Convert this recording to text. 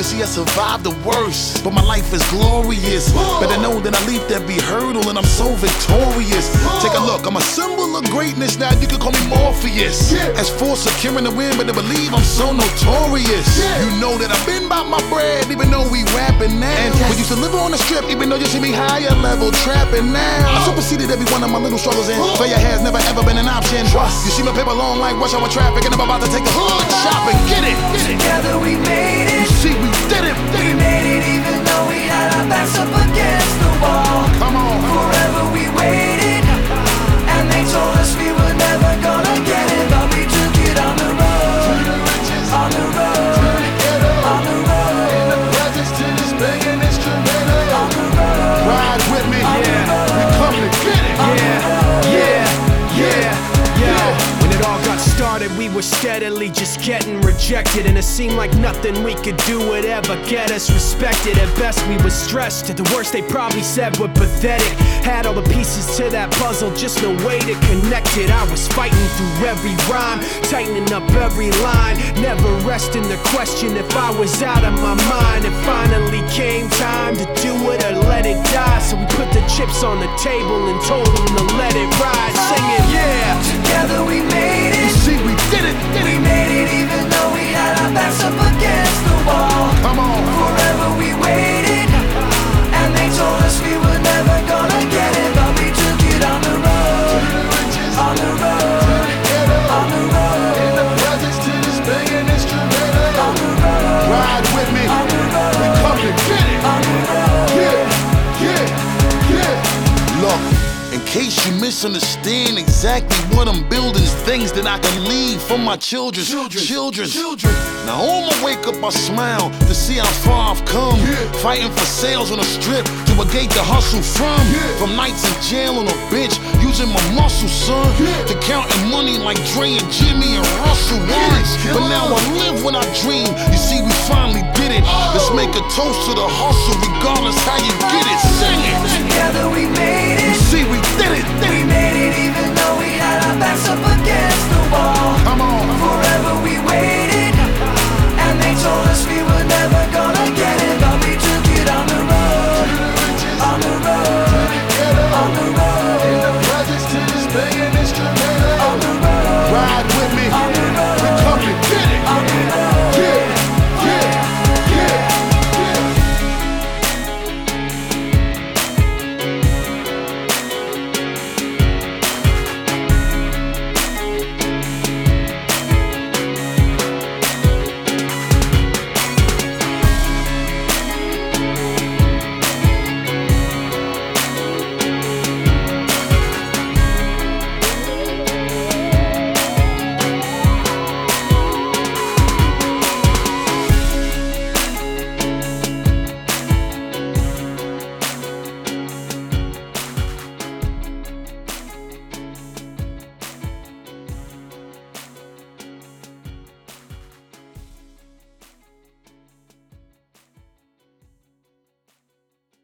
Cause see, I survived the worst, but my life is glorious. Better know that I leap every hurdle and I'm so victorious. Take a look, I'm a symbol of greatness now. You can call me Morpheus. As for securing the win, but to believe I'm so notorious. You know that I've been by my bread, even though we rapping now. We used to live on the strip, even though you see me higher level trapping now. I superseded every one of my little struggles and failure has never ever been an option. Trust. You see my paper long like rush hour traffic, and I'm about to take a hood shopping. Get it, get it. Together we made it. Steadily just getting rejected, and it seemed like nothing we could do would ever get us respected. At best, we were stressed. At the worst, they probably said we're pathetic. Had all the pieces to that puzzle, just no way to connect it. I was fighting through every rhyme, tightening up every line, never resting the question if I was out of my mind. It finally came time to do it or let it die. So we put the chips on the table and told them to let it ride, singing, yeah. Together we made we had case you misunderstand exactly what I'm building, things that I can leave for my children. Children. Children. Now on my wake up, I smile to see how far I've come. Fighting for sales on the strip to a gate to hustle from. From nights in jail on a bench, using my muscle, son. To counting money like Dre and Jimmy and Russell once. But now I live when I dream. You see, we finally did it. Let's make a toast to the hustle, regardless how you get it. Sing it. Together